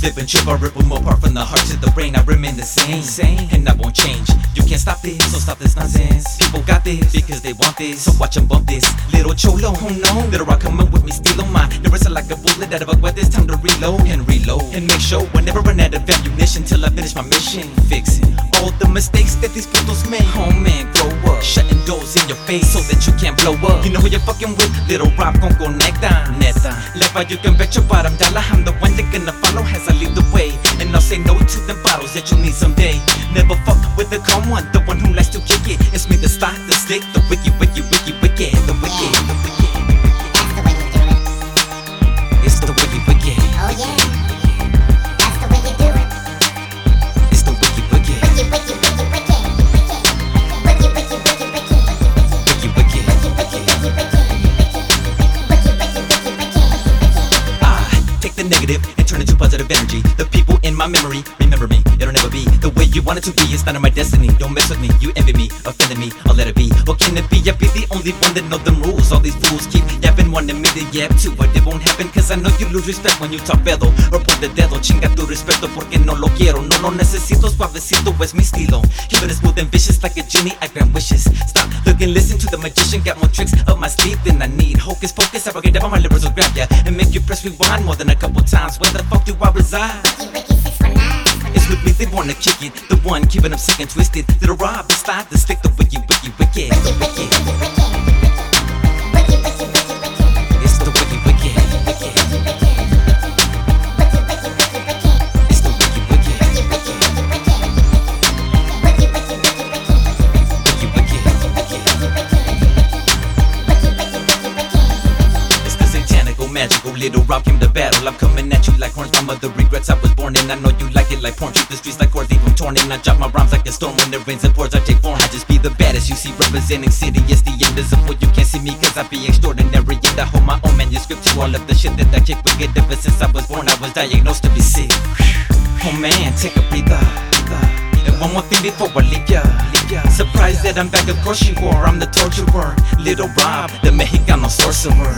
trip, I rip them apart from the heart to the brain. I remain the same, same, and I won't change. You can't stop this, so stop this nonsense. People got this because they want this, so watch 'em bump this. Little cholo, oh no, little rock coming with me, steal on my. Never sound like a bullet out of a wet. This time to reload and reload and make sure I never run out of ammunition till I finish my mission. Fixing all the mistakes that these putos make. Oh man, face so that you can't blow up. You know who you're fucking with, Lil Rob con conecta. Neta, lepa, you can bet your bottom dollar I'm the one they're gonna follow as I lead the way. And I'll say no to them bottles that you'll need someday. Never fuck with the calm one, the one who likes to kick it. It's me, the stock, the stick, the wiki, wiki, memory remember me. It'll never be you want it to be. It's not in my destiny. Don't mess with me. You envy me, offended me. I'll let it be. Or can it be? I be the only one that know them rules. All these fools keep yapping, wanting me to yap too, but it won't happen. Cause I know you lose respect when you talk pedo or put the dedo. Chinga tu respeto porque no lo quiero. No lo necesito. Suavecito es mi estilo. Keep it smooth and vicious like a genie. I grant wishes. Stop, look and listen to the magician. Got more tricks up my sleeve than I need. Hocus pocus, I forget about my livers will grab ya and make you press rewind more than a couple times. Where the fuck do I reside? Wiki, wiki, 619. It's with me, they wanna kick it. The one keeping them sick and twisted. Lil Rob, the slide, the stick, the wiki, wiki, wiki. Wiki, wiki, wiki, wiki. Magical Lil Rob came to battle. I'm coming at you like horns. My mother regrets I was born in. I know you like it like porn. Treat the streets like court, leave them torn in. I drop my rhymes like a storm when it rains and pours. I take form. I just be the baddest you see representing city. It's the invisible. You can't see me cause I be extraordinary. And I hold my own manuscript to all of the shit that I kick wicked. Ever since I was born, I was diagnosed to be sick. Oh man, take a breather. And one more thing before I leave ya. Surprised that I'm back, course you are. I'm the torturer. Lil Rob, the Mexicano sorcerer.